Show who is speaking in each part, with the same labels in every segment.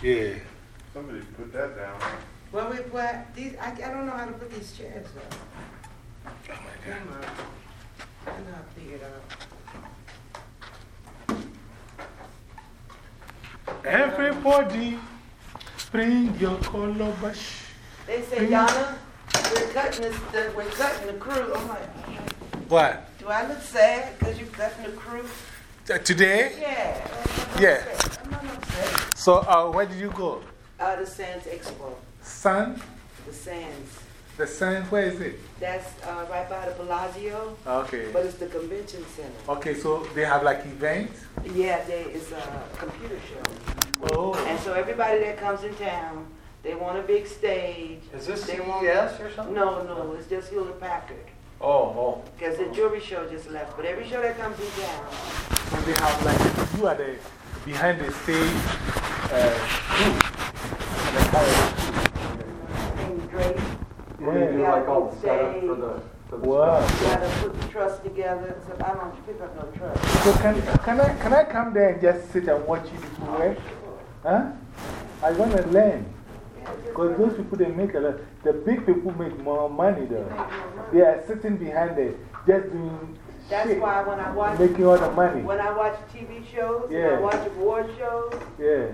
Speaker 1: Yeah.
Speaker 2: Somebody put that down.
Speaker 3: Well, we put these, I, I don't know how to put these chairs up.
Speaker 1: Oh my God.
Speaker 3: Come on. I know how to figure it out.
Speaker 1: Everybody, bring your calabash.
Speaker 3: They say, Yana, we're cutting this, the, we're cutting the crew. I'm like,
Speaker 1: What?
Speaker 3: do I look sad because you're cutting the crew?
Speaker 1: Uh, today?
Speaker 3: Yeah. I'm
Speaker 1: Yeah.
Speaker 3: upset. I'm not upset.
Speaker 1: So, uh, where did you go?
Speaker 3: Uh, the Sands Expo.
Speaker 1: Sun?
Speaker 3: The Sands.
Speaker 1: The sun, where is it?
Speaker 3: That's uh, right by the Bellagio,
Speaker 1: Okay.
Speaker 3: but it's the convention center.
Speaker 1: Okay, so they have like events?
Speaker 3: Yeah, there is a computer show.
Speaker 1: Oh.
Speaker 3: And so everybody that comes in town, they want a big stage.
Speaker 4: Is this
Speaker 3: They
Speaker 4: CES
Speaker 3: want-
Speaker 4: or something?
Speaker 3: No, no, it's just Hewlett Packard.
Speaker 4: Oh, oh.
Speaker 3: Because the jewelry show just left. But every show that comes in town,
Speaker 1: And they have like, you are the behind the stage uh, crew. The choreography.
Speaker 3: things great.
Speaker 4: Where do you do
Speaker 3: Yeah,
Speaker 4: like all the setup
Speaker 3: stage.
Speaker 4: for the, for the
Speaker 1: Wow.
Speaker 3: You gotta put the truss together. So I don't pick up no truss.
Speaker 1: So, can, can, I, can I come there and just sit and watch you people work? Huh? I want to learn. Because those people, they make a lot. The big people make more money though. They are sitting behind there, just doing
Speaker 3: That's
Speaker 1: shit,
Speaker 3: why when I watch,
Speaker 1: making all the money.
Speaker 3: when I watch TV shows, and
Speaker 1: Yeah.
Speaker 3: I watch award shows,
Speaker 1: Yeah.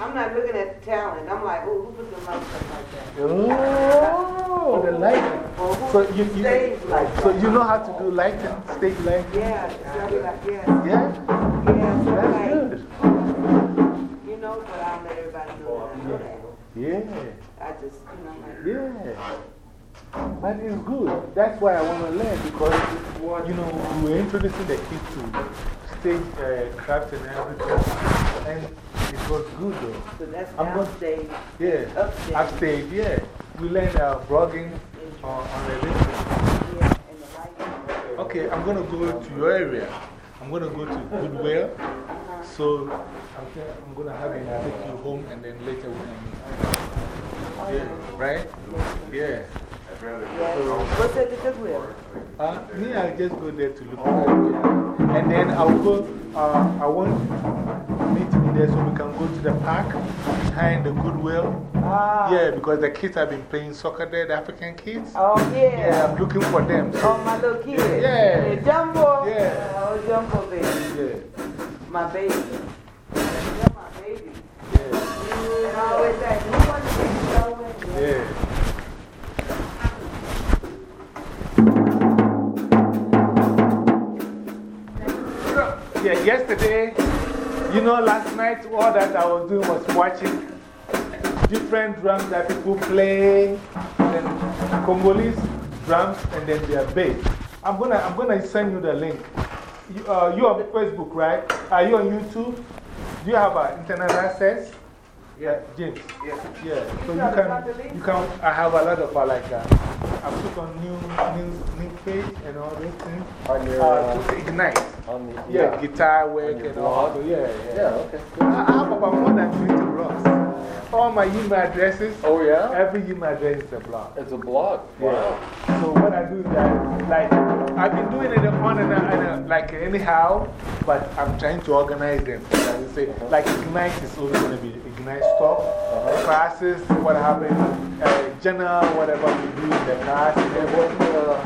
Speaker 3: I'm not looking at the talent. I'm like, oh, who put the lights up like that?
Speaker 1: Oh, the lighting. So you, you,
Speaker 3: like
Speaker 1: so you know how to do lighting, stage lighting?
Speaker 3: Yeah, so I like, yeah,
Speaker 1: Yeah?
Speaker 3: yeah, so
Speaker 1: That's
Speaker 3: like,
Speaker 1: good.
Speaker 3: you know, but I'll let everybody know that I know that.
Speaker 1: Yeah.
Speaker 3: I just, you know, like,
Speaker 1: Yeah. That is good. That's why I want to learn because, you know, we were introducing the kids to stage uh, craft and everything. And it was good though.
Speaker 3: so that's
Speaker 1: I'm going-
Speaker 3: downstage.
Speaker 1: Yeah.
Speaker 3: Upstage.
Speaker 1: Upstage, yeah. We learned uh, blogging on, on the radio.
Speaker 3: Yeah, and.
Speaker 1: Okay, I'm going to go to your area. I'm going to go to Goodwill. So I'm, I'm going to have you take you home and then later we can meet. Yeah, right? Yeah.
Speaker 3: What's at the Goodwill?
Speaker 1: Uh, me, I just go there to look at it. And then I'll go, uh, I want to meet me there so we can go to the park behind the Goodwill.
Speaker 3: Ah.
Speaker 1: Yeah, because the kids have been playing soccer there, the African kids.
Speaker 3: Oh,
Speaker 1: Yeah,
Speaker 3: yeah.
Speaker 1: I'm looking for them.
Speaker 3: Oh, my little kid.
Speaker 1: Yeah.
Speaker 3: Jumbo.
Speaker 1: Yeah.
Speaker 3: Oh, Jumbo baby.
Speaker 1: yeah,
Speaker 3: My baby. You're my baby.
Speaker 1: yeah,
Speaker 3: I always
Speaker 1: yesterday, you know, last night, all that I was doing was watching different drums that people play, and Congolese drums, and then their bass. I'm gonna, I'm gonna send you the link. You, uh, you on Facebook, right? Are you on YouTube? Do you have uh, internet access? Yeah, James.
Speaker 2: Yeah.
Speaker 1: Yeah, so you can, you can, I have a lot of uh, like, uh, I put on new, new, new page and all those things.
Speaker 4: On your,
Speaker 1: Uh,
Speaker 4: uh,
Speaker 1: to ignite.
Speaker 4: on the,
Speaker 1: Yeah, guitar work and all. So yeah, yeah.
Speaker 4: Yeah, okay.
Speaker 1: I I have about more than 20 blogs. All my email addresses,
Speaker 4: Oh, yeah?
Speaker 1: every email address is a blog.
Speaker 4: It's a blog. Wow.
Speaker 1: Yeah. So what I do is that, like, I've been doing it on and, on and like anyhow, but I'm trying to organize them. Like, I say, like Ignite is always going to be Ignite stuff,
Speaker 4: -huh.
Speaker 1: classes, what happened, uh, general, whatever we do in the class. And
Speaker 4: what, uh,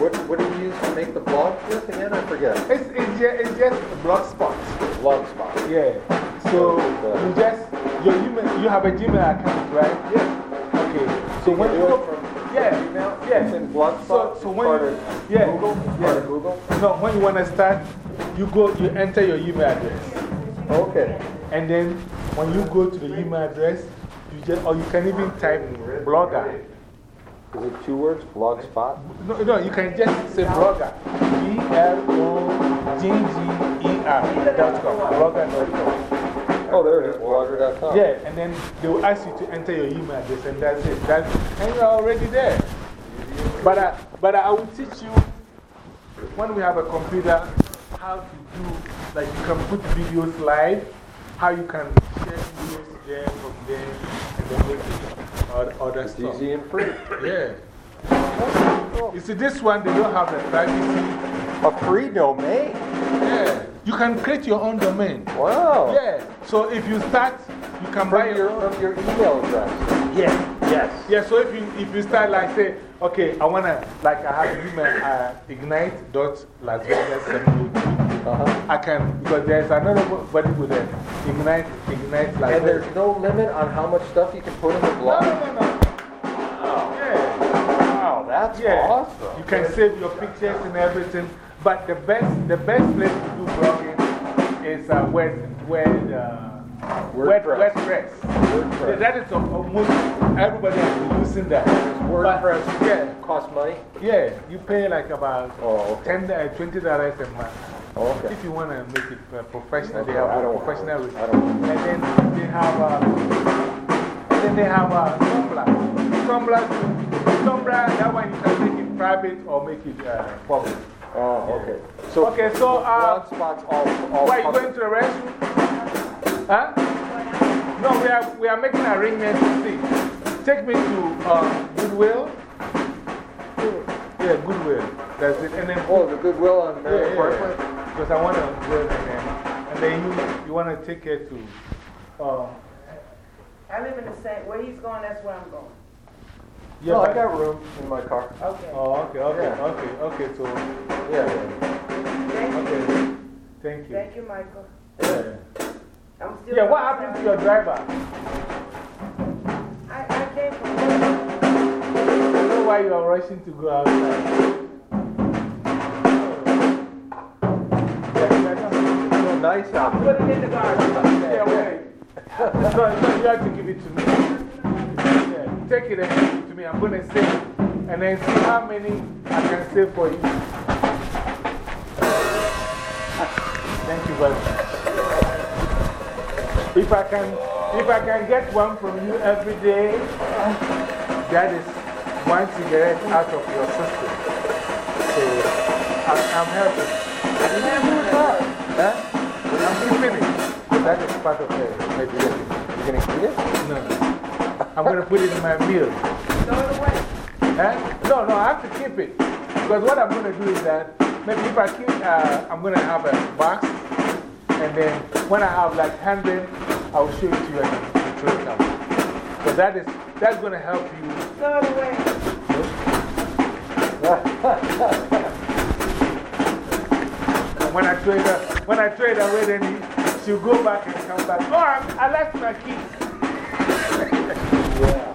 Speaker 4: what, what do you use to make the blog with again? I forget.
Speaker 1: it's, it's, just, it's just a blog spot.
Speaker 4: Blogspot.
Speaker 1: Yeah. So you just, your email, you have a Gmail account, right?
Speaker 4: Yeah.
Speaker 1: Okay. So when
Speaker 4: do
Speaker 1: you go,
Speaker 4: from
Speaker 1: yeah,
Speaker 4: Gmail?
Speaker 1: yeah.
Speaker 4: It's in Blogspot?
Speaker 1: So, so when you, yeah,
Speaker 4: Google?
Speaker 1: yeah.
Speaker 4: Google?
Speaker 1: No, when you want to start, you go, you enter your email address.
Speaker 4: Okay.
Speaker 1: And then when you go to the email address, you just, or you can even type blogger.
Speaker 4: Is it two words? Blogspot?
Speaker 1: No, no, you can just say blogger. B L O G G E R dot com. Blogger.com.
Speaker 4: Oh, there it is. Blogger.com.
Speaker 1: Yeah, and then they will ask you to enter your email address, and that's it. That's, and you're already there. But I, but I will teach you when we have a computer how to do, like, you can put videos live, how you can share videos there from there, and then make it all, other
Speaker 4: It's
Speaker 1: stuff.
Speaker 4: easy and free.
Speaker 1: Yeah. You see, this one, they don't have the privacy.
Speaker 4: A free domain.
Speaker 1: Yeah. You can create your own domain.
Speaker 4: Wow.
Speaker 1: Yeah. So if you start, you can buy
Speaker 4: From
Speaker 1: your
Speaker 4: your, from your email address.
Speaker 1: Yeah.
Speaker 4: Yes.
Speaker 1: Yeah, so if you, if you start like say, okay, I want to, like I have a email uh, ignite.lasvegas702.
Speaker 4: Uh-huh.
Speaker 1: I can, because there's another body with an ignite, ignite Las
Speaker 4: And there's no limit on how much stuff you can put in the
Speaker 1: No,
Speaker 4: blog?
Speaker 1: no, no, no. Yeah.
Speaker 4: Wow, that's
Speaker 1: Yeah.
Speaker 4: awesome.
Speaker 1: You can save your pictures and everything. But the best, the best place to do blogging is uh, where, where, uh, Word-
Speaker 4: WordPress.
Speaker 1: WordPress.
Speaker 4: WordPress.
Speaker 1: That is almost everybody has been using that.
Speaker 4: WordPress
Speaker 1: But, yeah.
Speaker 4: costs money?
Speaker 1: Yeah, you pay like about
Speaker 4: Oh, okay.
Speaker 1: ten, uh, $20 a month.
Speaker 4: Oh, okay.
Speaker 1: If you want to make it uh, professional, they have a professional. And then they have a, and then they have uh, Tumblr. Tumblr, Tumblr, that one you can make it private or make it uh, public.
Speaker 4: Oh, okay. So,
Speaker 1: Okay, so uh,
Speaker 4: Blogspot's all, all
Speaker 1: why are you going to the restroom? Huh? No, we are, we are making arrangements to see. Take me to uh, Goodwill. Yeah, Goodwill. That's it. And then
Speaker 4: Oh, the Goodwill on
Speaker 1: Yeah, yeah, yeah. Because I want to go there and then, and then you, you want to take her to. Uh,
Speaker 3: I live in the same, where he's going, that's where I'm going.
Speaker 1: yeah,
Speaker 4: No, I got room in my car.
Speaker 3: Okay.
Speaker 1: Oh, okay, okay,
Speaker 4: Yeah.
Speaker 1: okay, okay. So,
Speaker 4: Yeah.
Speaker 3: Thank you.
Speaker 1: okay. Thank you.
Speaker 3: Thank you, Michael.
Speaker 1: Yeah,
Speaker 3: I'm still.
Speaker 1: yeah what happened to your driver?
Speaker 3: I, I came from.
Speaker 1: I don't know why you are rushing to go outside.
Speaker 4: Nice out
Speaker 3: Put it in the garden.
Speaker 1: Yeah, wait. No, no, you have to give it to me. Yeah, take it and give it to me. I'm going to save and then see how many I can save for you. Thank you very much. If I can, if I can get one from you every day, that is one cigarette out of your system. So I'm, I'm happy. Huh? I'm keeping it. That is part of the meditation.
Speaker 4: You gonna eat it?
Speaker 1: No. I'm going to put it in my meal.
Speaker 3: Throw it away.
Speaker 1: Eh? No, no, I have to keep it. Because what I'm going to do is that maybe if I keep, uh, I'm going to have a box. And then when I have like 100, I'll show it to you and you throw it out. So that is, that's going to help you.
Speaker 3: Throw it away.
Speaker 1: when I trade it, out- when I trade it away, then he, she'll go back and come back. Oh, I'm, I left my keys.
Speaker 4: Yeah.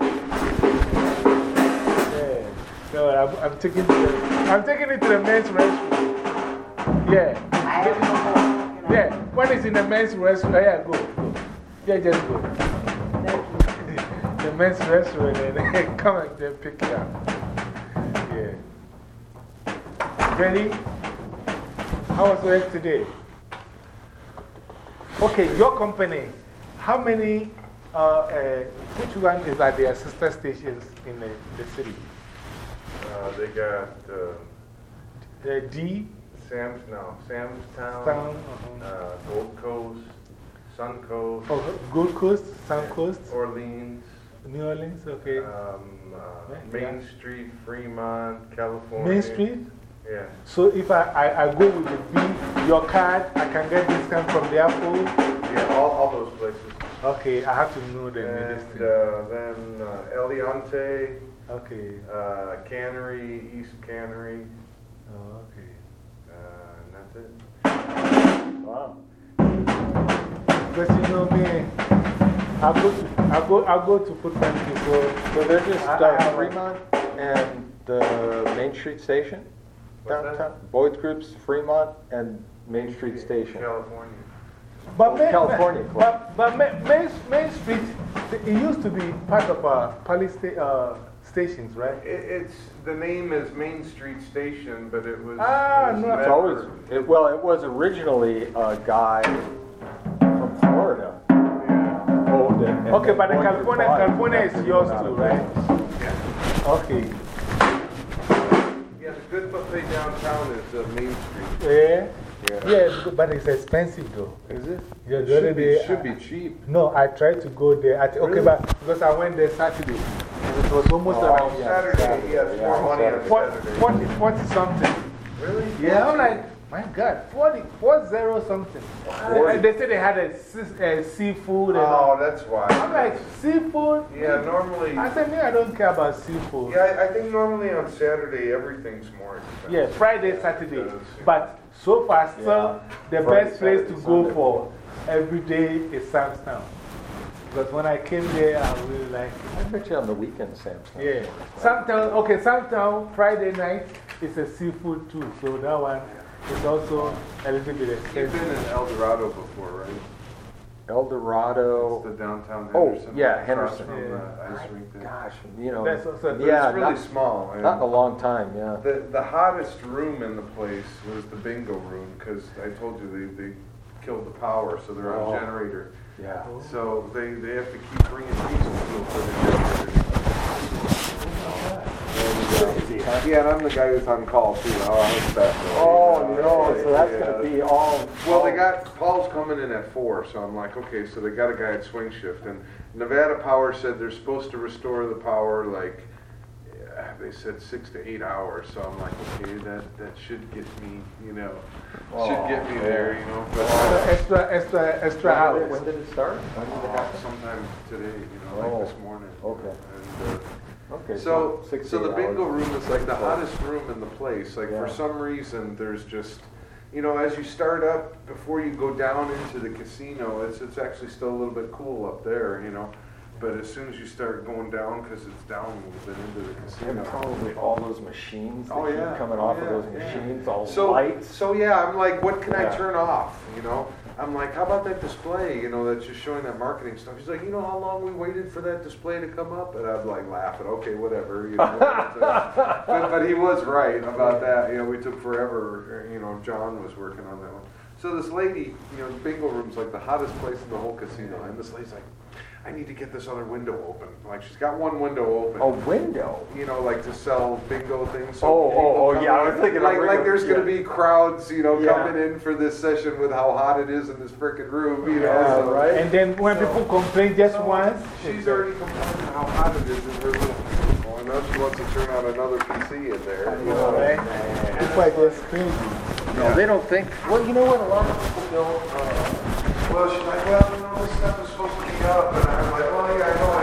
Speaker 1: Yeah. So I'm, I'm, taking it to the, I'm taking it to the men's restroom. Yeah.
Speaker 3: I have no more. you know.
Speaker 1: Yeah. When it's in the men's restroom, oh, yeah, go. go. Yeah, just go. The men's restroom, and then come and then pick it up. Yeah. Ready? How was work today? Okay, your company, how many, uh, uh, which one is at their sister stations in the, the city?
Speaker 2: Uh, they got uh,
Speaker 1: The D,
Speaker 2: Sam's, no, Sam's Town,
Speaker 1: Town, uh-huh.
Speaker 2: uh, Gold Coast, Sun Coast,
Speaker 1: oh, Gold Coast, Sun Coast,
Speaker 2: Orleans,
Speaker 1: New Orleans, okay.
Speaker 2: um, uh,
Speaker 1: Yeah.
Speaker 2: Main Street, Fremont, California.
Speaker 1: Main Street?
Speaker 2: Yeah.
Speaker 1: So if I, I, I go with the B, your card, I can get discount from the phone?
Speaker 2: Yeah, all, all those places.
Speaker 1: Okay, I have to know the in this
Speaker 2: And uh, then uh, Aliante,
Speaker 1: Okay.
Speaker 2: uh, Cannery, East Cannery,
Speaker 1: Oh, okay.
Speaker 2: uh, and that's it.
Speaker 4: Wow.
Speaker 1: Because you know me, I go to, I go, I go to football before.
Speaker 4: So they're just
Speaker 1: I- I
Speaker 4: uh,
Speaker 1: have a-
Speaker 4: Fremont and the Main Street Station?
Speaker 2: What's that?
Speaker 4: Downtown? Boyd's Groups, Fremont, and Main Street Station.
Speaker 2: California.
Speaker 1: But Main,
Speaker 4: California Club.
Speaker 1: But, but Main, Main, Main Street, it used to be part of uh, police sta uh, stations, right?
Speaker 2: It, it's, the name is Main Street Station, but it was.
Speaker 1: Ah,
Speaker 2: it was
Speaker 1: no.
Speaker 4: It's always, it, well, it was originally a guy from Florida
Speaker 2: Yeah.
Speaker 4: owned it.
Speaker 1: Okay, but the California, California is yours too, right?
Speaker 4: business.
Speaker 1: Okay.
Speaker 2: Yeah, the good buffet downtown is uh, Main Street.
Speaker 1: Yeah?
Speaker 2: Yeah.
Speaker 1: Yeah, but it's expensive though.
Speaker 2: Is it?
Speaker 1: Yeah, the
Speaker 2: Should be,
Speaker 1: day.
Speaker 2: should
Speaker 1: I-
Speaker 2: be cheap.
Speaker 1: No, I tried to go there. I thi- okay, but because I went there Saturday. And it was almost
Speaker 4: Oh,
Speaker 1: around
Speaker 2: Saturday, he has more money on Saturday.
Speaker 1: forty, forty something.
Speaker 2: Really?
Speaker 1: Yeah, I'm like, My God, 40, 40 something. And They said they had a, a seafood. And
Speaker 2: Oh, that's why.
Speaker 1: I'm like, seafood?
Speaker 2: Yeah, normally.
Speaker 1: I said, me, I don't care about seafood.
Speaker 2: Yeah, I, I think normally on Saturday everything's more expensive.
Speaker 1: Yeah, Friday, Saturday.
Speaker 2: Because, yeah.
Speaker 1: But so far, still, the
Speaker 4: Friday,
Speaker 1: best place to
Speaker 4: Saturday,
Speaker 1: go
Speaker 4: Sunday.
Speaker 1: for every day is Sam's Town. Because when I came there, I really like it.
Speaker 4: I bet you on the weekend, Sam's.
Speaker 1: Yeah. Sam's Town, okay, Sam's Town, Friday night is a seafood too. So that one is also a little bit
Speaker 2: You've
Speaker 1: expensive.
Speaker 2: been in El Dorado before, right?
Speaker 4: El
Speaker 2: It's
Speaker 4: Dorado.
Speaker 2: the downtown Henderson.
Speaker 4: Oh,
Speaker 2: Henderson.
Speaker 4: yeah, Henderson.
Speaker 2: From
Speaker 1: Yeah.
Speaker 2: ice rink.
Speaker 4: Gosh, you know.
Speaker 1: That's also-
Speaker 4: yeah,
Speaker 2: it's really
Speaker 4: not,
Speaker 2: small. and
Speaker 4: not in a long time, yeah.
Speaker 2: The, the hottest room in the place was the bingo room because I told you they, they killed the power, so they're on
Speaker 4: Oh.
Speaker 2: generator.
Speaker 4: Yeah.
Speaker 2: So they, they have to keep bringing diesel fuel for the generator.
Speaker 4: Oh Crazy, huh?
Speaker 2: Yeah, and I'm the guy who's on call too. Oh, I'm the best.
Speaker 4: Oh, no, so that's
Speaker 2: Yeah.
Speaker 4: going to be all.
Speaker 2: Well, they got, Paul's coming in at four, so I'm like, okay, so they got a guy at swing shift. And Nevada Power said they're supposed to restore the power like, they said six to eight hours. So I'm like, okay, that, that should get me, you know, should get me
Speaker 4: Oh,
Speaker 2: there, you know.
Speaker 1: So
Speaker 2: But
Speaker 1: extra, extra, extra
Speaker 4: When did it-
Speaker 1: hours.
Speaker 4: When did it start? When did it happen?
Speaker 2: sometime today, you know,
Speaker 4: Oh,
Speaker 2: like this morning.
Speaker 4: okay.
Speaker 2: And, uh,
Speaker 4: Okay,
Speaker 2: So,
Speaker 4: six,
Speaker 2: so the bingo room is like the hottest room in the place. Like for some reason, there's just, you know, as you start up before you go down into the casino, it's it's actually still a little bit cool up there, you know. But as soon as you start going down, because it's down a little bit into the
Speaker 4: And
Speaker 2: casino.
Speaker 4: probably all those machines that
Speaker 2: Oh, yeah.
Speaker 4: coming
Speaker 2: Oh,
Speaker 4: off
Speaker 2: yeah,
Speaker 4: of those machines, all
Speaker 2: So,
Speaker 4: lights.
Speaker 2: so yeah, I'm like, what can I turn off? You know, I'm like, how about that display? You know, that's just showing that marketing stuff. He's like, you know how long we waited for that display to come up? And I'm like laughing, okay, whatever. You know, but, but he was right about that. You know, we took forever. You know, John was working on that one. So this lady, you know, the bingo room's like the hottest place in the whole casino, and this lady's like, I need to get this other window open. Like she's got one window open
Speaker 4: A window.
Speaker 2: you know, like to sell bingo things. So
Speaker 4: Oh, oh, oh, yeah, I was thinking
Speaker 2: like, like
Speaker 4: regular-
Speaker 2: there's going to be crowds, you know,
Speaker 4: Yeah.
Speaker 2: coming in for this session with how hot it is in this frickin' room, you know.
Speaker 4: Yeah,
Speaker 2: so-
Speaker 4: right.
Speaker 1: And then when people complain just
Speaker 2: So,
Speaker 1: once,
Speaker 2: She's already complaining how hot it is in her room. cubicle, and now she wants to turn on another PC in there. You know,
Speaker 1: right? It's like this crazy.
Speaker 4: No, they don't think. Well, you know what? A lot of people don't. Uh,
Speaker 2: Well, she's like, well, you know, this stuff is supposed to be
Speaker 3: para poder llegar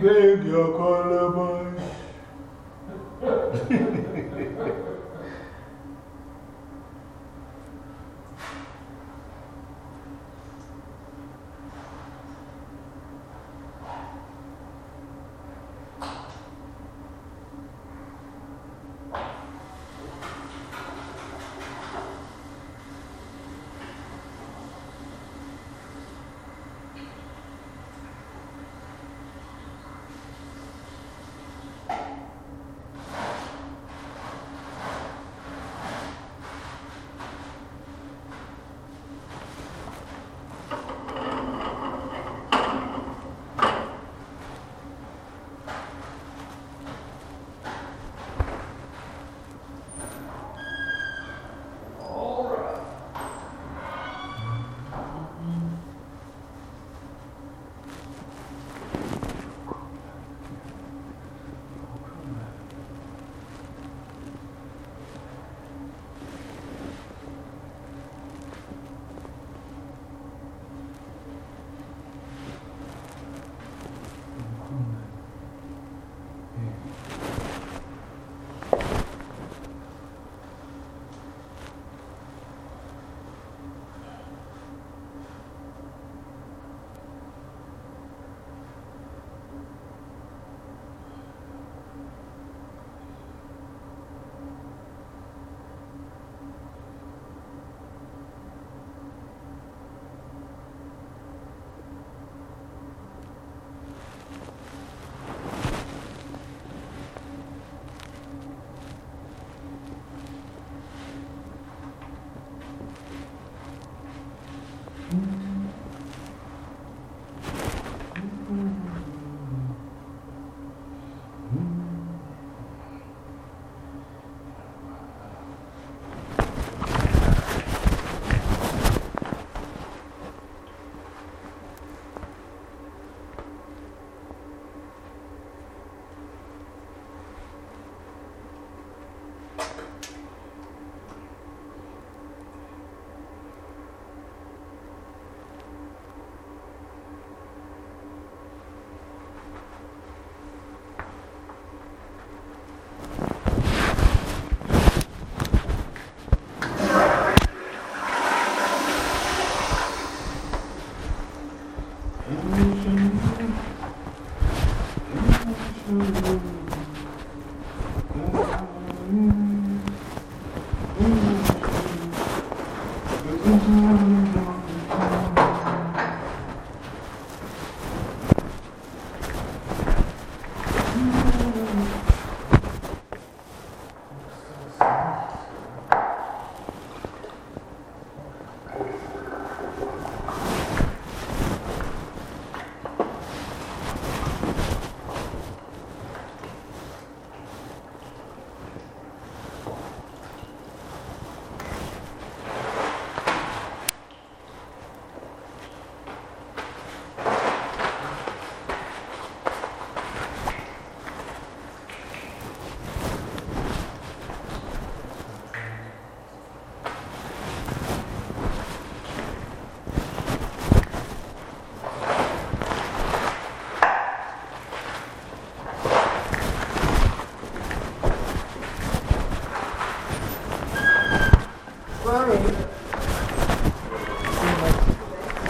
Speaker 1: big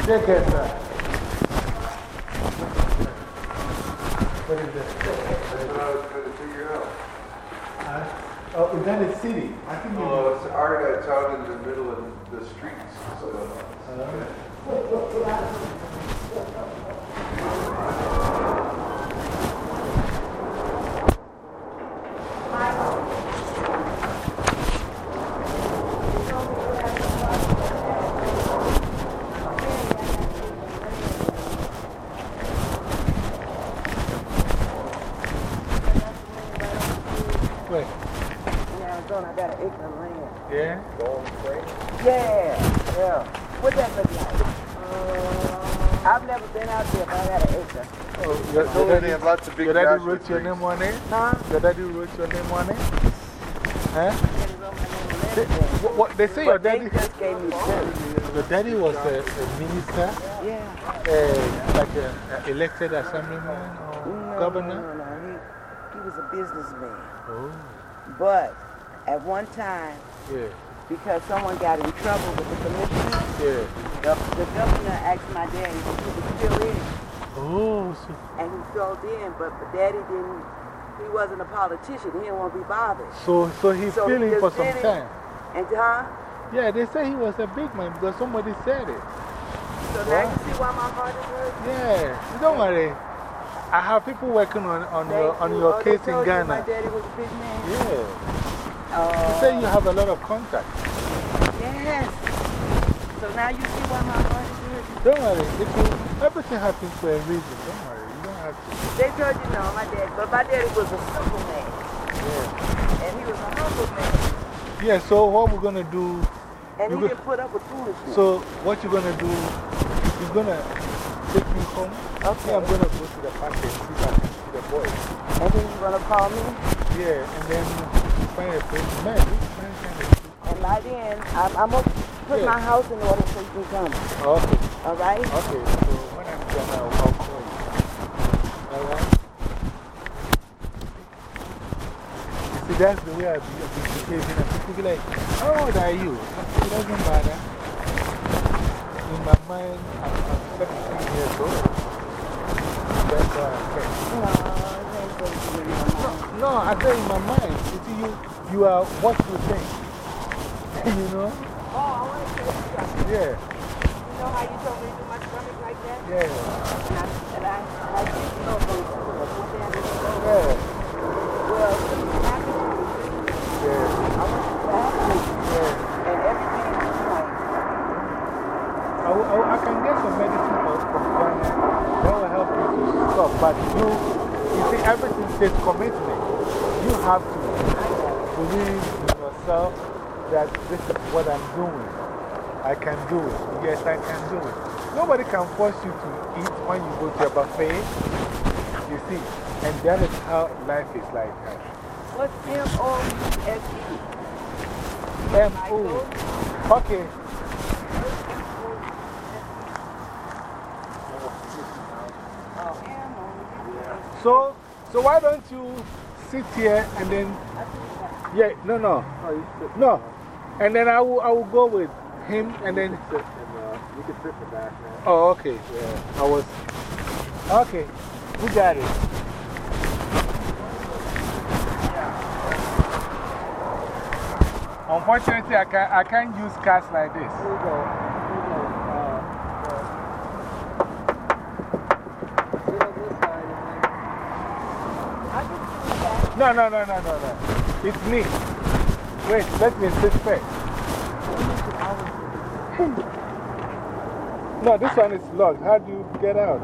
Speaker 1: Chequeta.
Speaker 2: Told
Speaker 1: your
Speaker 2: me they have lots of big
Speaker 1: your daddy
Speaker 2: cashew
Speaker 1: wrote your name on it?
Speaker 3: Huh?
Speaker 1: Your daddy wrote your name on it? Huh?
Speaker 3: Didn't wrote my name on
Speaker 1: They, what, what, they say your
Speaker 3: But they
Speaker 1: daddy,
Speaker 3: just gave me two.
Speaker 1: your daddy was a, a minister,
Speaker 3: Yeah.
Speaker 1: uh, like an elected assemblyman? Or?
Speaker 3: No,
Speaker 1: governor?
Speaker 3: No, no, no. He, he was a businessman.
Speaker 1: Oh,
Speaker 3: But at one time,
Speaker 1: yeah,
Speaker 3: because someone got in trouble with the commissioner,
Speaker 1: yeah.
Speaker 3: the, the governor asked my daddy if he was still in.
Speaker 1: Oh,
Speaker 3: And he filled in, but but daddy didn't, he wasn't a politician. He didn't want to be bothered.
Speaker 1: so, so he's
Speaker 3: So he
Speaker 1: feeling
Speaker 3: just
Speaker 1: for some
Speaker 3: it.
Speaker 1: time.
Speaker 3: And, huh?
Speaker 1: Yeah, they say he was a big man because somebody said it.
Speaker 3: So now you see why my heart is hurting?
Speaker 1: Yeah, don't worry. I have people working on, on your, on your
Speaker 3: you. Oh, they
Speaker 1: case in
Speaker 3: you My
Speaker 1: Ghana.
Speaker 3: daddy was a big man.
Speaker 1: Yeah. You
Speaker 3: Oh,
Speaker 1: say uh, you have a lot of contacts.
Speaker 3: yes. So now you see why my heart?
Speaker 1: Don't worry. It will, everything happens for a reason. Don't worry. You don't have to.
Speaker 3: They told you no, my dad, but my daddy was a simple man.
Speaker 1: Yeah.
Speaker 3: And he was a humble man.
Speaker 1: Yeah, so what we're going to do.
Speaker 3: And he didn't put up with foolishness.
Speaker 1: So, what you're going to do, you're going to take me home.
Speaker 3: Okay.
Speaker 1: I'm going to go to the park and see if I can see the boys.
Speaker 3: and then you're going to call me.
Speaker 1: Yeah, and then find a place. Man, this man kind of.
Speaker 3: And by then, I'm, I'm going to put
Speaker 1: Yeah.
Speaker 3: my house in order so you can come.
Speaker 1: Okay.
Speaker 3: All right?
Speaker 1: Okay, so when I'm done, I'll, I'll call you. Alright? You see, that's the way I've been behaving. And people be like, how old are you? It doesn't matter. In my mind, I'm, I'm 17 years old. That's why I'm saying.
Speaker 3: No, it ain't going to be in my mind.
Speaker 1: No, I say in my mind, you see, you, you are what you think. you know?
Speaker 3: Oh, I want to you something.
Speaker 1: Yeah,
Speaker 3: know how you told me to do my stomach like that?
Speaker 1: yeah,
Speaker 3: And I, and I, I didn't know those know.
Speaker 1: yeah,
Speaker 3: Well, happy to
Speaker 1: yeah,
Speaker 3: I want you to have me.
Speaker 1: yeah.
Speaker 3: And everything is fine.
Speaker 1: I, I, I can get some medicine from Ghana that will help you to stop. But you, you see, everything takes commitment. You have to believe in yourself that this is what I'm doing. I can do it. Yes, I can do it. Nobody can force you to eat when you go to a buffet. You see, and that is how life is like.
Speaker 3: What's M-O-U-S-E?
Speaker 1: M O. Okay.
Speaker 3: Oh,
Speaker 1: So, so why don't you sit here and then, yeah, no, no, no. And then I will, I will go with him and then,
Speaker 4: Sit in the, you can sit in the back now.
Speaker 1: oh, okay. Yeah, I was, okay, we got it. Unfortunately, I, can, I can't use cars like this.
Speaker 4: Here we go. Here we go. Uh, uh, sit on this side and
Speaker 3: I can see that.
Speaker 1: No, no, no, no, no, no. It's me. Wait, let me sit first. No, this one is locked. How do you get out?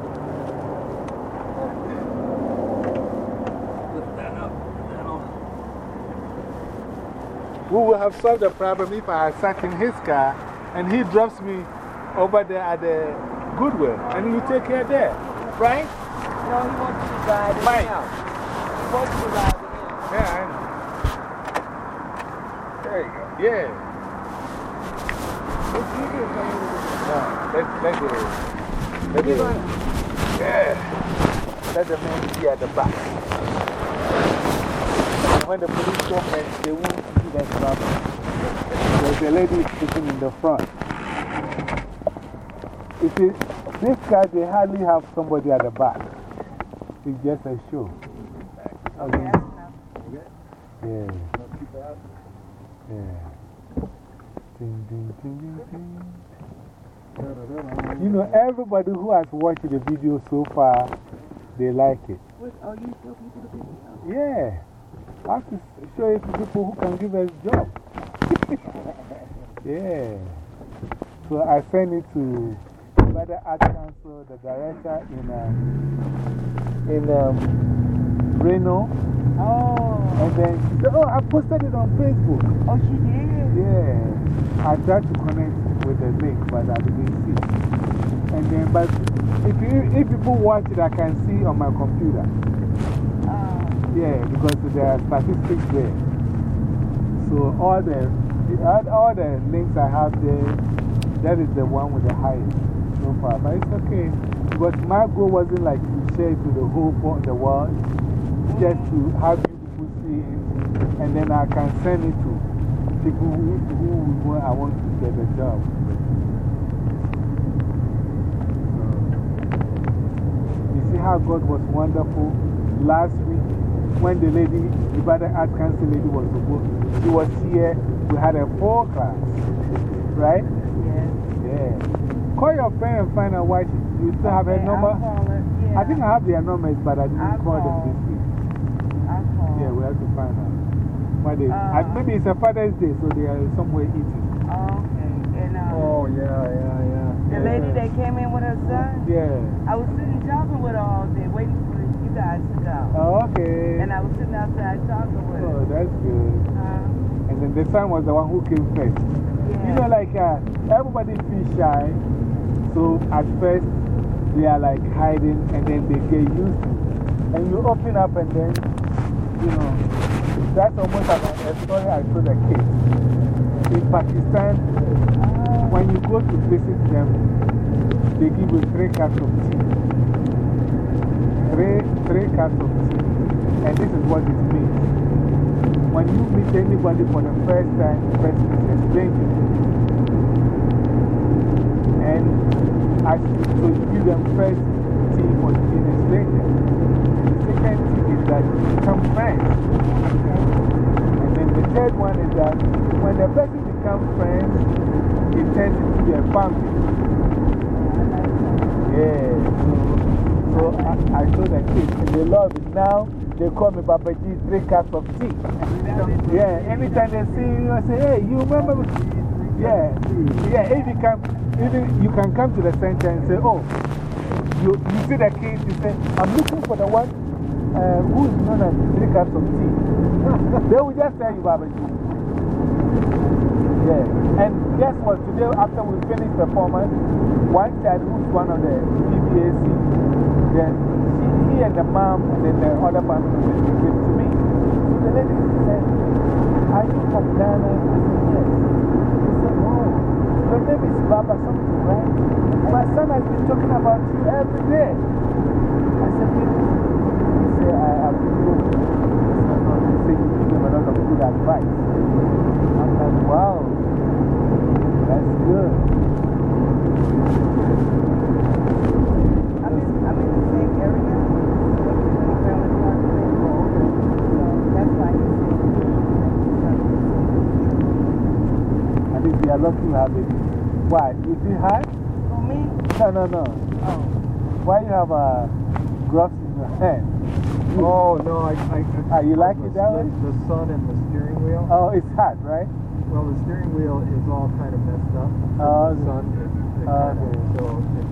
Speaker 1: We will have solved the problem if I had sat in his car and he drops me over there at the Goodwill and you take care there. Right?
Speaker 3: No, he wants to ride with
Speaker 1: Mike.
Speaker 3: him. He wants to ride with him.
Speaker 1: Yeah, I know. There you go. Yeah.
Speaker 3: It's easier for you to
Speaker 1: No, let, let the, let the, yeah. Let the man be at the back. And when the police come, they won't see that problem. There's a lady sitting in the front. You see, this guy, they hardly have somebody at the back. It's just a show. Okay. Yeah. Yeah. Ding, ding, ding, ding, ding. You know, everybody who has watched the video so far, they like it.
Speaker 3: What, oh, you still people to be?
Speaker 1: Yeah. I have to show it to people who can give us jobs. yeah. So I send it to Better Art Council, the director in, um, in um, Reno.
Speaker 3: Oh.
Speaker 1: And then she said, Oh, I posted it on Facebook.
Speaker 3: Oh, she did?
Speaker 1: Yeah. I tried to connect with the link, but I didn't see. And then, but if, you, if people watch it, I can see on my computer.
Speaker 3: Uh,
Speaker 1: Yeah, because there are statistics there. So all the, all, all the links I have there, that is the one with the highest so far. But it's okay. Because my goal wasn't like to share it to the whole the world just to have you people see it. And then I can send it to people who, who who I want to get a job. You see how God was wonderful last week when the lady, the Nevada Art Council lady was she was here, we had a four class, right?
Speaker 3: Yes.
Speaker 1: Yeah. Call your friend and find out why she, you still have her
Speaker 3: Okay,
Speaker 1: number?
Speaker 3: I'll her. Yeah.
Speaker 1: I think I have their numbers, but I didn't
Speaker 3: I'll
Speaker 1: call them this week.
Speaker 3: I'll call.
Speaker 1: Yeah, we have to find out. Why they,
Speaker 3: Uh,
Speaker 1: maybe it's a Father's Day, so they are somewhere eating.
Speaker 3: Oh, okay. And um,
Speaker 4: Oh, yeah, yeah, yeah.
Speaker 3: the lady that came in with her son,
Speaker 1: Yeah.
Speaker 3: I was sitting talking with her all day, waiting for you guys to go.
Speaker 1: Oh, okay.
Speaker 3: And I was sitting outside talking with her.
Speaker 1: Oh, that's good.
Speaker 3: Huh?
Speaker 1: And then the son was the one who came first.
Speaker 3: Yeah.
Speaker 1: You know, like uh, everybody feels shy. So at first, they are like hiding and then they get used to it. And you open up and then, you know, that's almost like a story I told the kids. In Pakistan, when you go to visit them, they give you three cups of tea. Three, three cups of tea. And this is what it means. When you meet anybody for the first time, the person is a stranger. And as so you give them first tea for being a. The second that you become friends. And then the third one is that when the person becomes friends, it turns into their family. Yeah. So, I, I told the kids, and they love it. Now they call me Papa G, three cups of tea. Yeah, anytime they see you, I say, hey, you remember me? Yeah, yeah, if you come, even you can come to the center and say, oh, you, you see the kids, you say, I'm looking for the one uh, who's known as three cups of tea. they will just tell you, G. Yeah, and guess what? Today, after we finish the performance, one child who's one of the PBAC, then she, he and the mom and then the other family came to me. So the lady said, Are you from Ghana? I said, Yes. He said, Oh, your name is Baba something, right? My son has been talking about you every day. I said, Said, I have been He said, You give him a lot of good advice. I'm like, wow, that's good.
Speaker 3: I'm in, I'm in the same area.
Speaker 1: At least we are lucky you have it. Why? You feel hard?
Speaker 3: For me?
Speaker 1: No, no, no.
Speaker 3: Oh.
Speaker 1: Why you have a gloves in your hand?
Speaker 4: Oh, no, I. I,
Speaker 1: Ah, you like
Speaker 4: the,
Speaker 1: it that
Speaker 4: the,
Speaker 1: way?
Speaker 4: The sun and the steering wheel.
Speaker 1: Oh, it's hot, right?
Speaker 4: Well, the steering wheel is all kind of messed up.
Speaker 1: Oh,
Speaker 4: the sun. It, it
Speaker 1: okay.
Speaker 4: of, so it,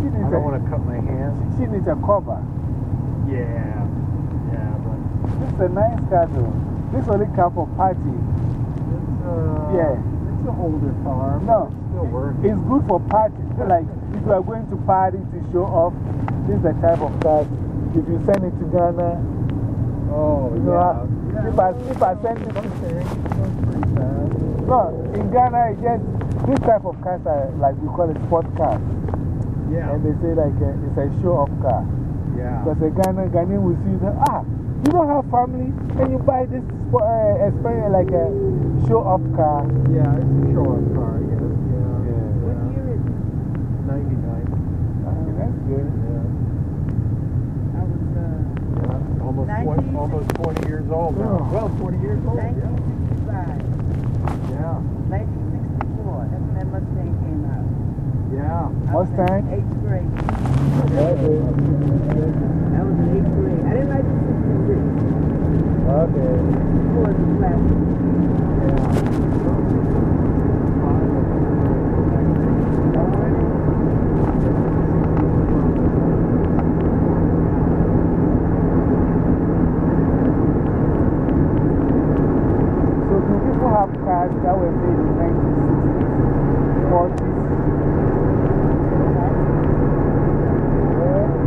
Speaker 1: She needs
Speaker 4: I don't
Speaker 1: a,
Speaker 4: want to cut my hands.
Speaker 1: She needs a cover.
Speaker 4: Yeah. Yeah, but
Speaker 1: This is a nice car, though. This only car for party.
Speaker 4: it's, uh,
Speaker 1: Yeah.
Speaker 4: it's an older car. but
Speaker 1: No.
Speaker 4: It's still working.
Speaker 1: It's good for party. Like, if you are going to party to show off, this is the type of car. If you send it to Ghana,
Speaker 4: Oh,
Speaker 1: you know,
Speaker 4: yeah.
Speaker 1: how- if, I, if I send it to
Speaker 4: Okay, that's pretty fast.
Speaker 1: No, in Ghana, it's just this type of cars are like we call it sport cars.
Speaker 4: Yeah.
Speaker 1: And they say like uh, it's a show off car.
Speaker 4: yeah.
Speaker 1: Because a Ghana, Ghanaian will see that, ah, you don't have family and you buy this sport, uh, experience like a show off car.
Speaker 4: Yeah, it's a show off car, I guess. Yeah.
Speaker 1: Yeah.
Speaker 3: What year is it?
Speaker 4: 99.
Speaker 1: Okay, that's good.
Speaker 4: Yeah.
Speaker 3: I was uh,
Speaker 4: Yeah. Almost, 20, almost 20 years old now.
Speaker 1: Oh.
Speaker 4: Well, 40 years old. Yeah.
Speaker 3: 1965.
Speaker 4: Yeah.
Speaker 3: 1964. That's when that Mustang came out.
Speaker 4: Yeah.
Speaker 3: I was
Speaker 1: Mustang?
Speaker 3: Eighth grade.
Speaker 1: Okay.
Speaker 3: I was in eighth grade. I didn't like the 66.
Speaker 1: Okay.
Speaker 3: Before the plastic.
Speaker 1: So, do people have cars that were made in 1960s, 40s? Yeah.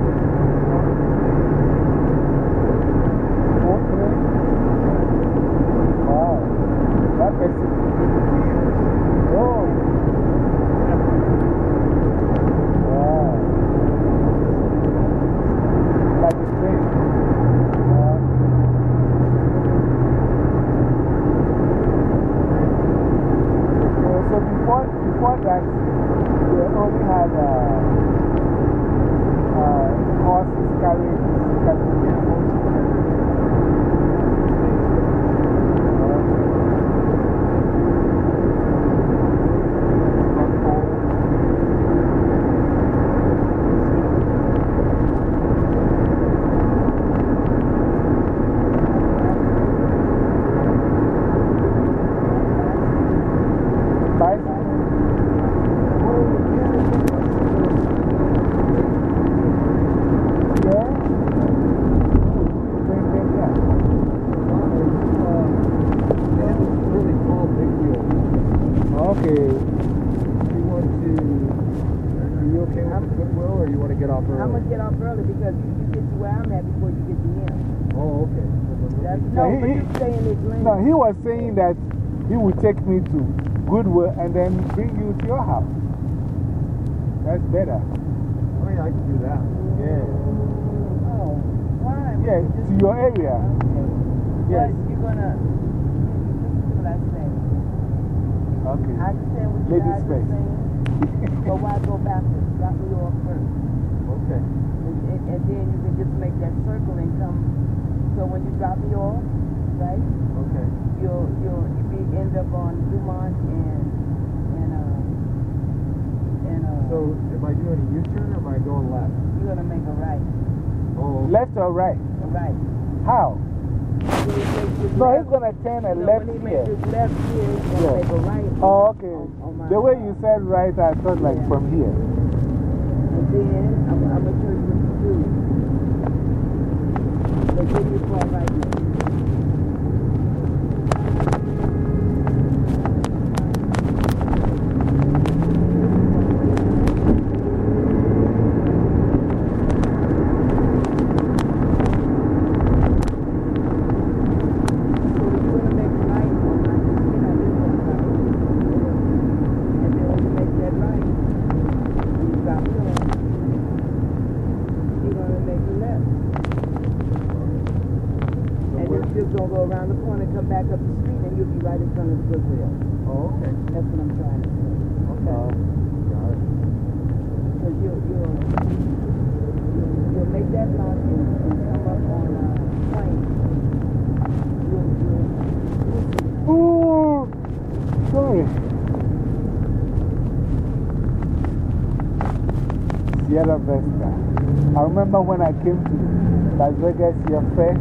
Speaker 1: Okay. Wow.
Speaker 3: Get off early because you, you get to where I'm at before you get to him.
Speaker 4: Oh, okay.
Speaker 3: That's,
Speaker 1: No,
Speaker 3: no,
Speaker 1: he-
Speaker 3: but
Speaker 1: he-
Speaker 3: you stay in this lane.
Speaker 1: No, he was saying that he would take me to Goodwill and then bring you to your house. That's better.
Speaker 4: Oh, yeah, I can do that.
Speaker 1: Yeah.
Speaker 3: Oh, why?
Speaker 1: Yeah,
Speaker 3: You
Speaker 1: to your area.
Speaker 3: Okay.
Speaker 1: Yes.
Speaker 3: But you're gonna, listen to what I say.
Speaker 1: Okay.
Speaker 3: I understand what you
Speaker 1: Ladies
Speaker 3: guys are
Speaker 1: first.
Speaker 3: saying, but why go backwards? Drop me off first.
Speaker 4: Okay.
Speaker 3: And, and, and then you can just make that circle and come. So when you drop me off, right,
Speaker 4: Okay.
Speaker 3: you'll, you'll, you be end up on Dumont and, and, uh, and, uh,
Speaker 4: So, am I doing a U-turn or am I going left?
Speaker 3: you're gonna make a right,
Speaker 4: Oh,
Speaker 1: Left or right?
Speaker 3: a right.
Speaker 1: How?
Speaker 3: When he
Speaker 1: No, he's going to turn a
Speaker 3: no,
Speaker 1: left
Speaker 3: when he
Speaker 1: here.
Speaker 3: makes his left here, he's
Speaker 1: Yeah.
Speaker 3: make a right.
Speaker 1: Oh, okay.
Speaker 3: on- on
Speaker 1: The way you said right, I thought like
Speaker 3: Yeah.
Speaker 1: from here.
Speaker 3: I'm, I'm gonna show you what to do. Give me a call right now. So you're gonna make a right on my, you know, this one right. And then when you make that right, you stop doing. You're gonna make a left. And then you're just gonna go around the corner, come back up the street, and you'll be right in front of the Goodwill.
Speaker 4: oh, okay.
Speaker 3: That's what I'm trying to say.
Speaker 4: Okay. Got it.
Speaker 3: Because you'll, you'll, you'll, you'll make that lot and, and come up on, uh, Plain. You'll, you'll, you'll see.
Speaker 1: Ooh, sorry. Sierra Vista. I remember when I came to Las Vegas here first,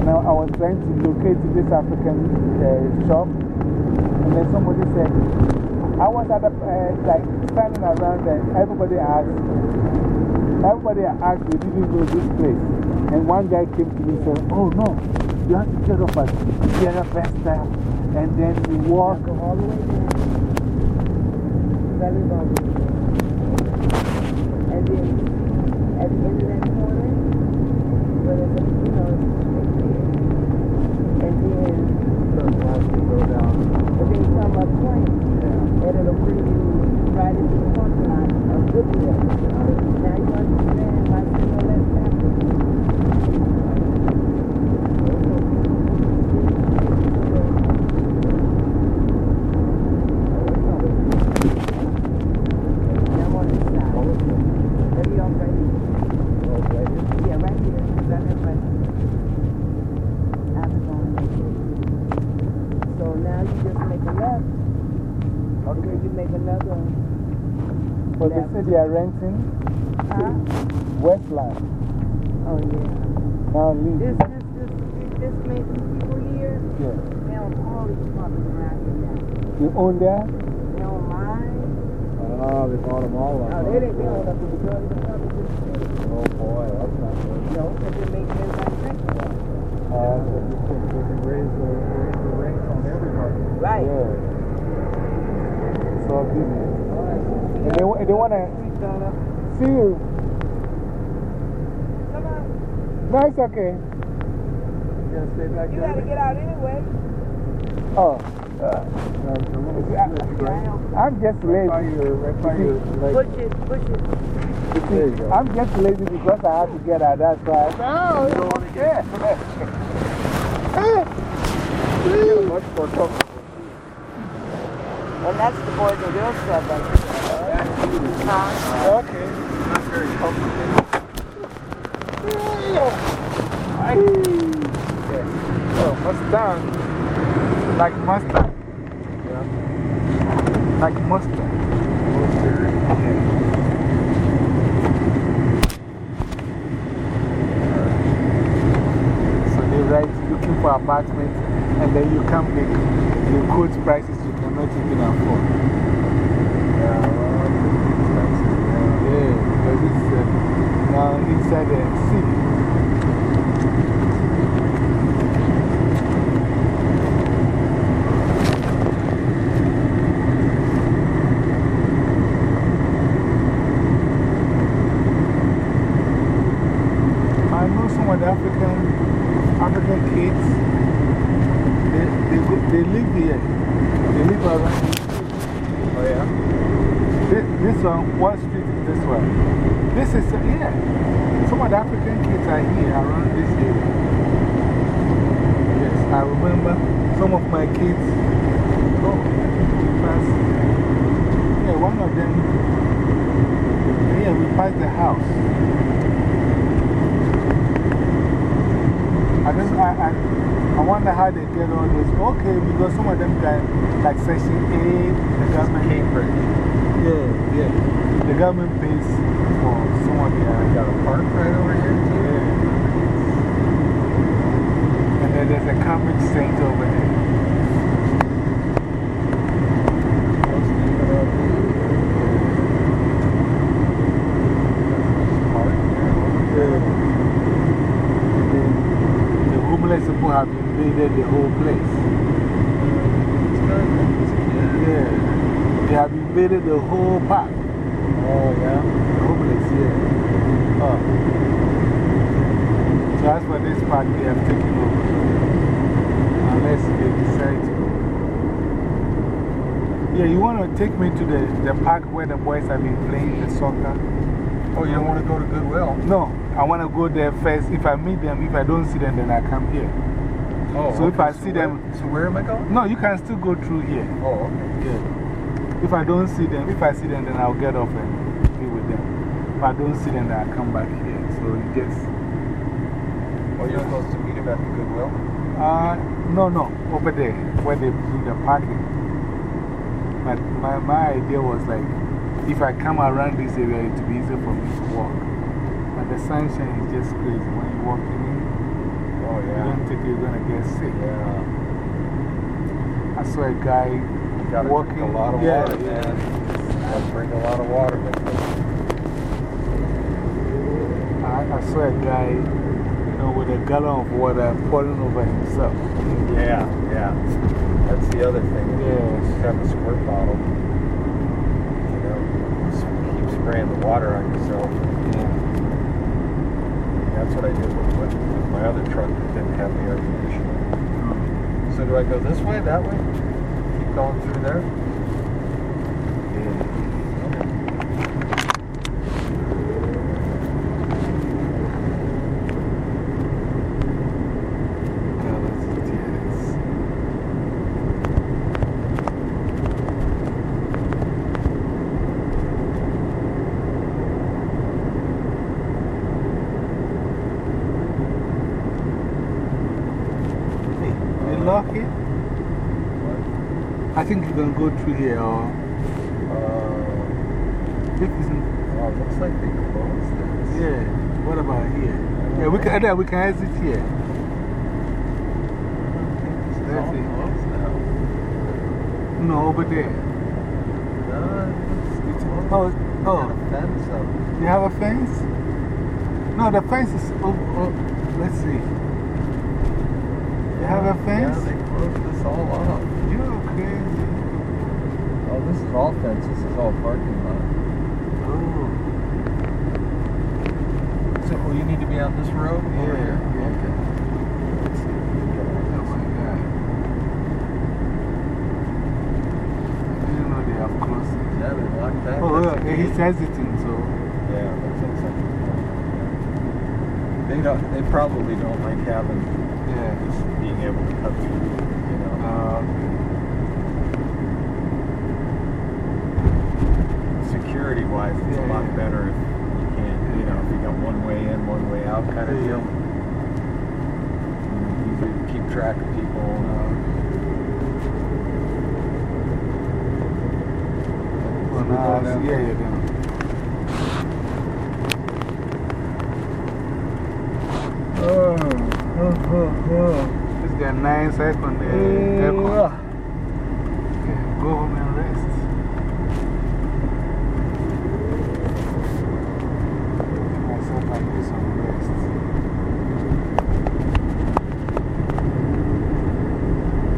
Speaker 1: and I, I was trying to locate this African uh, shop, and then somebody said, I was at the, uh, like, standing around there, everybody asked, everybody asked, we didn't know this place. And one guy came to me and said, Oh no, you have to get off at Sierra Vista, and then you walk.
Speaker 3: All the way we. And then at the end of that corner, where there's a, you know, there. And then,
Speaker 4: Turn left and go down.
Speaker 3: and then come up Plain.
Speaker 4: Yeah.
Speaker 3: And it'll bring you right into the parking lot of Goodwill. Now you understand my single left backwards. I'm on this side. Let me off right here.
Speaker 4: Oh, right here?
Speaker 3: Yeah, right here. Right there, right here. After going in. So now you just make a left. Okay. You make another.
Speaker 1: But they said they are renting
Speaker 3: Huh?
Speaker 1: Westland.
Speaker 3: Oh, yeah.
Speaker 1: Now leave.
Speaker 3: This, this, this, this many people here,
Speaker 1: Yeah.
Speaker 3: they own all these properties around here.
Speaker 1: You own there?
Speaker 3: They own mine.
Speaker 4: Oh, they bought them all up.
Speaker 3: No, they didn't, they own up to the majority of the properties in the city.
Speaker 4: Oh, boy, that's not good.
Speaker 3: No, because they make everybody rent for them.
Speaker 1: Uh,
Speaker 4: They can raise the, raise the rates on everybody.
Speaker 3: Right.
Speaker 1: yeah. So business. And they, wa- they want to
Speaker 3: Sweet Donna.
Speaker 1: See you.
Speaker 3: Come on.
Speaker 1: No, it's okay.
Speaker 4: You stay back
Speaker 3: You
Speaker 4: there?
Speaker 3: gotta get out anyway.
Speaker 1: Oh, uh,
Speaker 4: No, come
Speaker 1: I'm just lazy.
Speaker 4: Right your, right your.
Speaker 3: Push it, push it.
Speaker 4: There you go.
Speaker 1: I'm just lazy because I have to get out. That's why. I Oh, you don't want to get
Speaker 4: a much more comfortable.
Speaker 3: And that's the Boys and Girls Club. Huh?
Speaker 1: Okay.
Speaker 4: Not very comfortable.
Speaker 1: Oh, Mustang. Like Mustang.
Speaker 4: Yeah.
Speaker 1: Like Mustang. So they write looking for apartment and then you come make the quote prices you cannot even afford.
Speaker 4: inside
Speaker 1: the sea. I know some of the African, African kids, they, they, they live here. They live around.
Speaker 4: Oh, yeah.
Speaker 1: This, this one, was street is this one? This is, yeah. Some of the African kids are here around this area. Yes, I remember some of my kids. Oh, pass. Yeah, one of them. Yeah, we passed the house. I don't I, I, I wonder how they get all this. Okay, because some of them got like Section 8, the government.
Speaker 4: Cambridge.
Speaker 1: Yeah, yeah. The government pays for some of
Speaker 4: We
Speaker 1: their.
Speaker 4: got a park right over here, too.
Speaker 1: Yeah. And then there's a Cambridge Center over there.
Speaker 4: Close to even up Park there.
Speaker 1: And the homeless people have invaded the whole place.
Speaker 4: It's good. It's good.
Speaker 1: Yeah. They have invaded the whole park.
Speaker 4: Oh, yeah?
Speaker 1: The homeless, yeah.
Speaker 4: Huh.
Speaker 1: So as for this park, they have taken over. Unless they decide to. Yeah, you want to take me to the, the park where the boys have been playing the soccer?
Speaker 4: Oh, you don't want to go to Goodwill?
Speaker 1: No, I want to go there first. If I meet them, if I don't see them, then I come here.
Speaker 4: Oh,
Speaker 1: So if
Speaker 4: okay.
Speaker 1: I see
Speaker 4: where-
Speaker 1: them-
Speaker 4: So where am I going?
Speaker 1: No, you can still go through here.
Speaker 4: Oh, okay.
Speaker 1: Yeah. If I don't see them, if I see them, then I'll get off and be with them. If I don't see them, then I'll come back here. So you just.
Speaker 4: Oh, you're supposed to meet him at the Goodwill?
Speaker 1: Uh, no, no, over there where they do the parking. But my, my idea was like, if I come around this area, it would be easier for me to walk. But the sunshine is just crazy. When you walk in,
Speaker 4: Oh,
Speaker 1: you don't think you're going to get sick.
Speaker 4: Yeah.
Speaker 1: I saw a guy
Speaker 4: gotta
Speaker 1: walking.
Speaker 4: a lot of
Speaker 1: yeah,
Speaker 4: water,
Speaker 1: yeah.
Speaker 4: man. Gotta drink a lot of water.
Speaker 1: I, I saw a guy, you know, with a gallon of water pouring over himself.
Speaker 4: Yeah, yeah. That's the other thing. Yeah. you. Just have a squirt bottle. You know, just keep spraying the water on yourself. That's what I did with, with, with my other truck that didn't have the air conditioning.
Speaker 1: Mm.
Speaker 4: So do I go this way, that way? Keep going through there?
Speaker 1: Colors, tears. Hey, they lock it? I think you can go through here or
Speaker 4: Uh,
Speaker 1: if it's in,
Speaker 4: oh, looks like they closed this.
Speaker 1: yeah, what about here? Yeah, we can, yeah, we can exit here. That's it.
Speaker 4: closed now.
Speaker 1: No, over there.
Speaker 4: No, it's, it's.
Speaker 1: Oh, oh.
Speaker 4: fence up.
Speaker 1: You have a fence? No, the fence is over. Oh, let's see. You have a fence?
Speaker 4: Yeah, they closed this all off. Oh, this is all fence. This is all parking lot.
Speaker 1: Oh,
Speaker 4: So, oh, you need to be on this road?
Speaker 1: yeah,
Speaker 4: Over here?
Speaker 1: yeah.
Speaker 4: Okay.
Speaker 1: Oh my God. I didn't know they have closed it.
Speaker 4: Yeah, they locked that.
Speaker 1: Oh, yeah,
Speaker 4: a
Speaker 1: he's hesitating, so.
Speaker 4: Yeah, that's inside. They don't. They probably don't like having
Speaker 1: Yeah.
Speaker 4: just being able to cut through. You know.
Speaker 1: Uh,
Speaker 4: it's a lot better if you can't. You know, if you got one way in, one way out kind of
Speaker 1: Yeah.
Speaker 4: deal. Mm, Easier to keep track of people. Uh.
Speaker 1: Well,
Speaker 4: So
Speaker 1: now, I see, yeah,
Speaker 4: there.
Speaker 1: you're down. Oh, oh, oh, oh. It's got nine seconds eh, there. Mm. aircon. Yeah, go home and rest. Myself, I need some rest.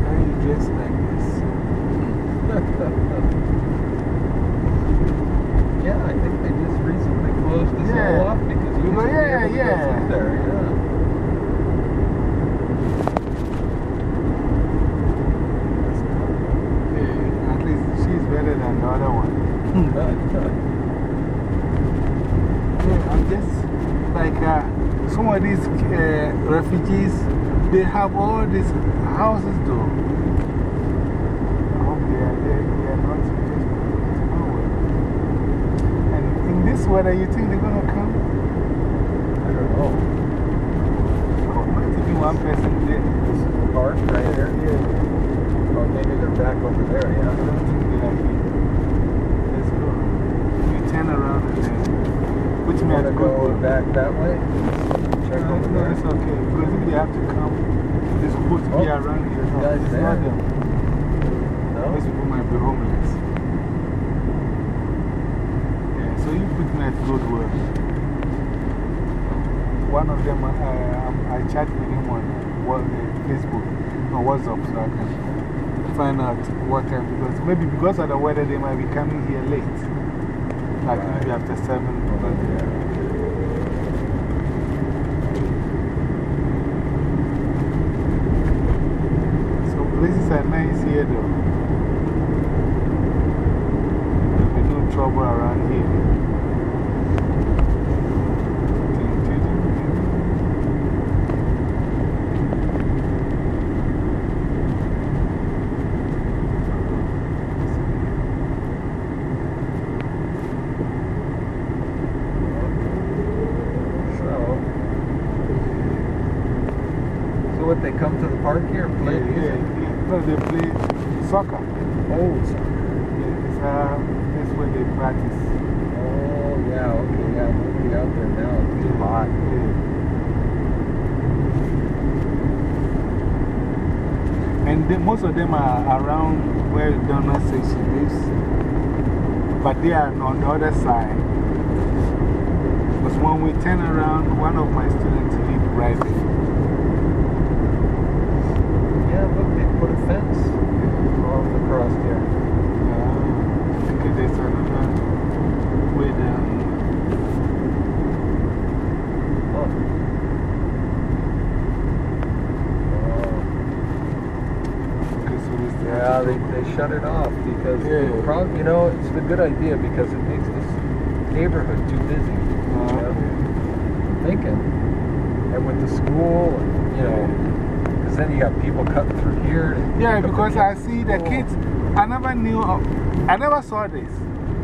Speaker 1: Why are you dressed like this?
Speaker 4: yeah, I think they just recently closed this
Speaker 1: Yeah.
Speaker 4: all off because you
Speaker 1: You go,
Speaker 4: used to be
Speaker 1: yeah,
Speaker 4: able to go
Speaker 1: yeah.
Speaker 4: through there. Yeah.
Speaker 1: some of these uh, refugees, they have all these houses though. I hope they are, they, they are not just nowhere. And in this weather, you think they're going to come?
Speaker 4: I don't know.
Speaker 1: Oh, might be one person there.
Speaker 4: This is the park right here.
Speaker 1: Yeah.
Speaker 4: Oh, maybe they're back over there,
Speaker 1: I
Speaker 4: yeah.
Speaker 1: don't think they are here. Let's go. You turn around and then. Which
Speaker 4: You
Speaker 1: means
Speaker 4: want to
Speaker 1: go,
Speaker 4: go back that way? Check
Speaker 1: No,
Speaker 4: over
Speaker 1: no,
Speaker 4: there.
Speaker 1: it's okay. Because if they have to come, they're supposed to be
Speaker 4: Oh,
Speaker 1: around here.
Speaker 4: there's
Speaker 1: No,
Speaker 4: guys
Speaker 1: it's
Speaker 4: there.
Speaker 1: not them.
Speaker 4: No?
Speaker 1: Those people might be homeless. Yeah, so you put me at good work. One of them, uh, um, I chat with him on what, uh, Facebook, on WhatsApp, so I can find out what time. Because maybe because of the weather, they might be coming here late. Like maybe after 7 o'clock. So places are nice here though. There'll be no trouble around here. Ding, ding, ding, ding.
Speaker 4: So, so what, they come to the park here and play
Speaker 1: Yeah,
Speaker 4: music?
Speaker 1: yeah, yeah. No, they play soccer.
Speaker 4: Oh, soccer.
Speaker 1: Yeah, it's, uh, that's where they practice.
Speaker 4: Oh, yeah, okay, yeah, we'll be out there now. It's too hot.
Speaker 1: And then most of them are around where Donna says she lives. But they are on the other side. Because when we turn around, one of my students live right there.
Speaker 4: Yeah, look, they put a fence all across here.
Speaker 1: Uh, I think there's another way down.
Speaker 4: Oh.
Speaker 1: Okay,
Speaker 4: Yeah, they, they shut it off because,
Speaker 1: Yeah.
Speaker 4: you know, it's a good idea because it makes this neighborhood too busy.
Speaker 1: Uh,
Speaker 4: you know? Thinking. And with the school, and, you know, because then you got people cutting through here.
Speaker 1: Yeah, because I see the kids. I never knew, of, I never saw this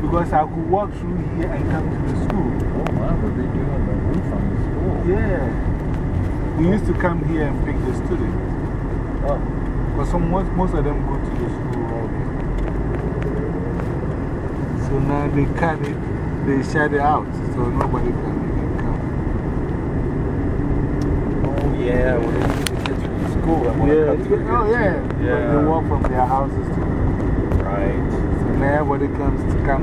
Speaker 1: because I could walk through here and come to the school.
Speaker 4: Oh, wow, redoing the roof on the school.
Speaker 1: Yeah. We used to come here and pick the students.
Speaker 4: Oh,
Speaker 1: Because some, most, most of them go to the school right there. So now they cut it, they shut it out, so nobody can even come.
Speaker 4: oh yeah, when they see the kids from school that want to
Speaker 1: Yeah,
Speaker 4: cut through
Speaker 1: oh, yeah.
Speaker 4: too.
Speaker 1: But
Speaker 4: Yeah.
Speaker 1: They walk from their houses to.
Speaker 4: Right.
Speaker 1: So now everybody comes to come.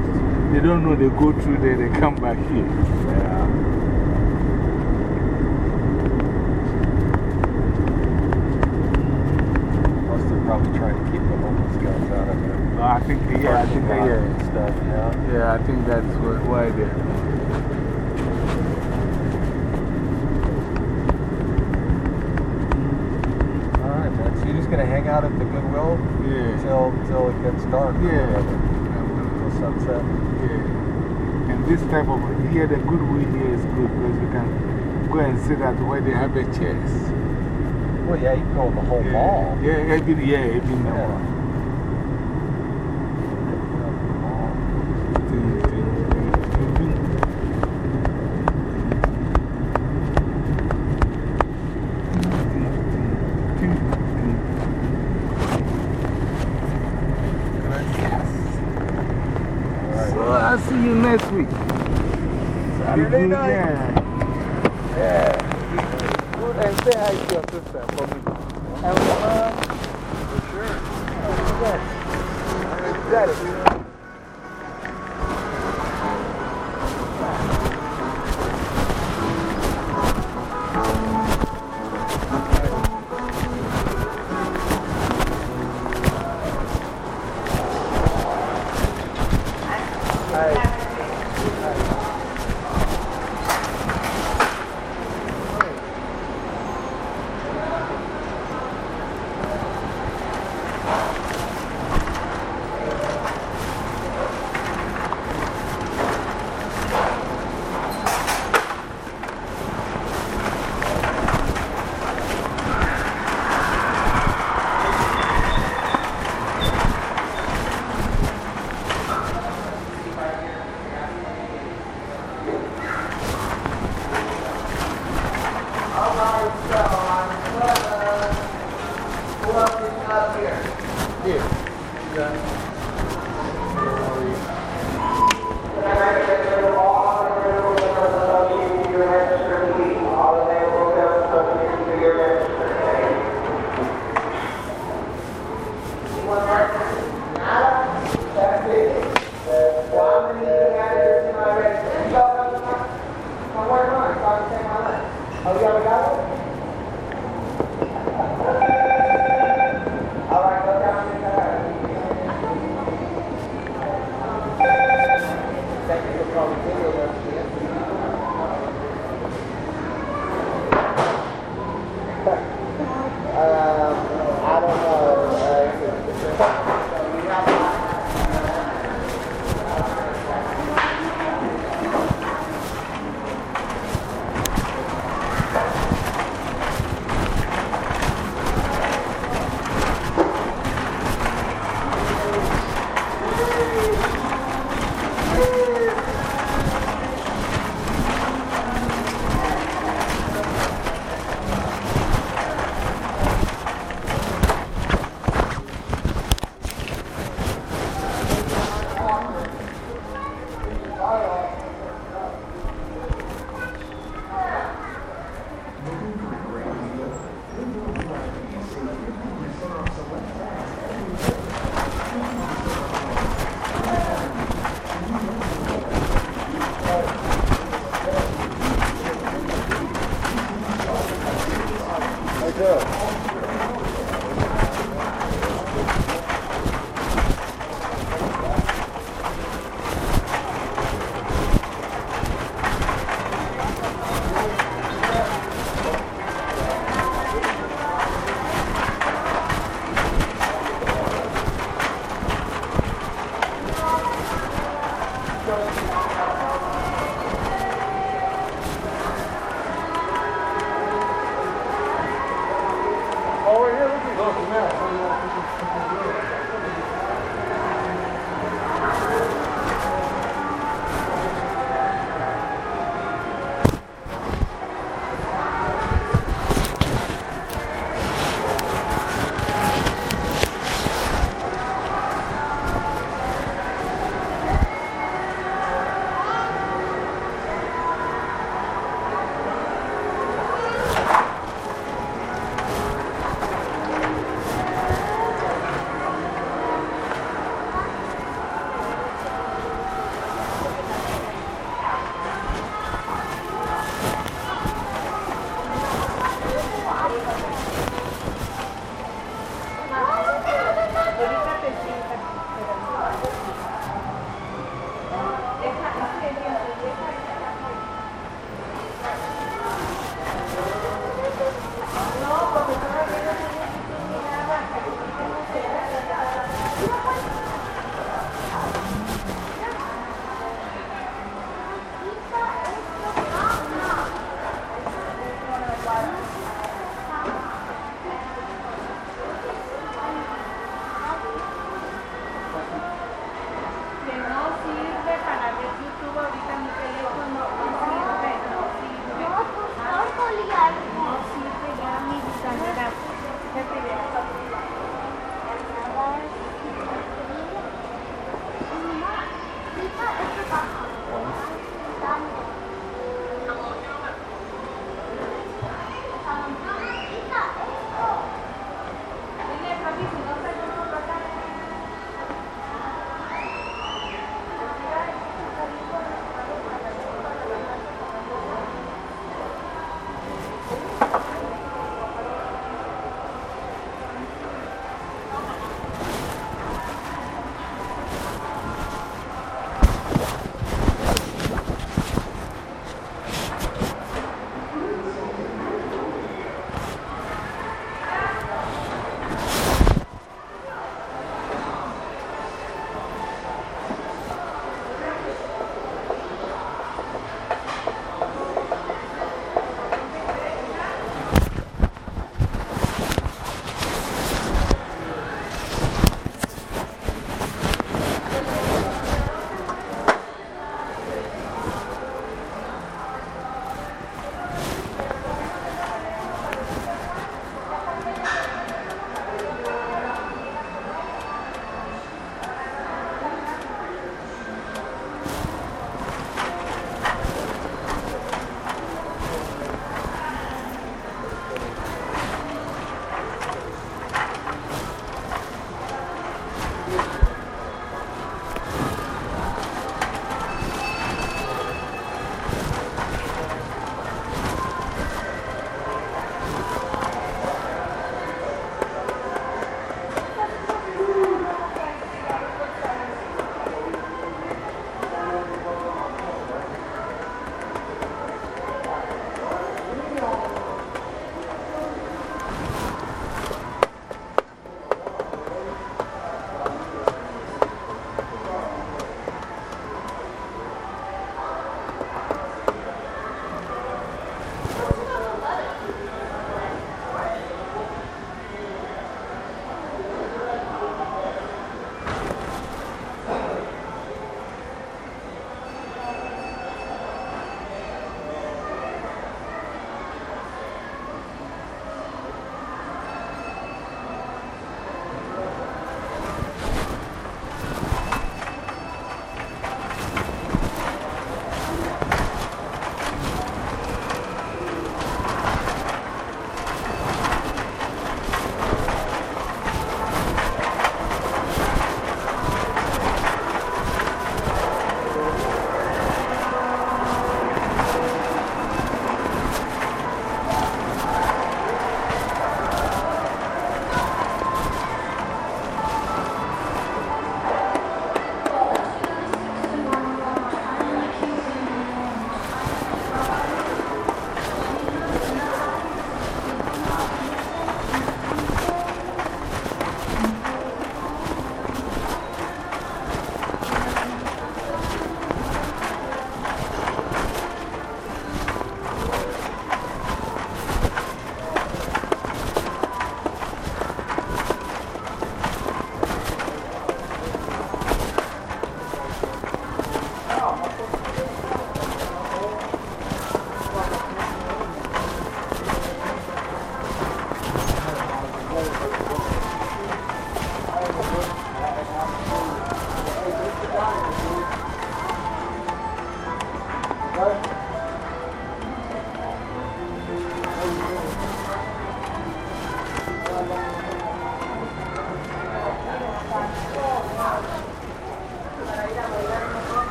Speaker 1: They don't know they go through there, they come back here.
Speaker 4: Yeah. Probably trying to keep the homeless guys out of there.
Speaker 1: No, I think, yeah, I think, yeah.
Speaker 4: Stuff, yeah.
Speaker 1: Yeah, I think that's what, why they're.
Speaker 4: All right, man. So you're just going to hang out at the Goodwill
Speaker 1: Yeah.
Speaker 4: till, till it gets dark?
Speaker 1: Yeah.
Speaker 4: Till sunset?
Speaker 1: Yeah. And this type of, here, the Goodwill here is good because you can go and sit at where they have the chairs.
Speaker 4: Well, yeah, you can go the whole
Speaker 1: yeah.
Speaker 4: mall.
Speaker 1: Yeah, every, yeah, every
Speaker 4: Yeah.
Speaker 1: Mall. Ding, ding, ding, ding, ding. Ding, ding, ding.
Speaker 4: All right.
Speaker 1: So I'll see you next week.
Speaker 4: Saturday
Speaker 1: Good,
Speaker 4: night.
Speaker 1: Yeah.
Speaker 4: Yeah.
Speaker 1: Good, and say hi to your sister for me. And for her,
Speaker 4: For sure.
Speaker 1: oh, yes. You got it.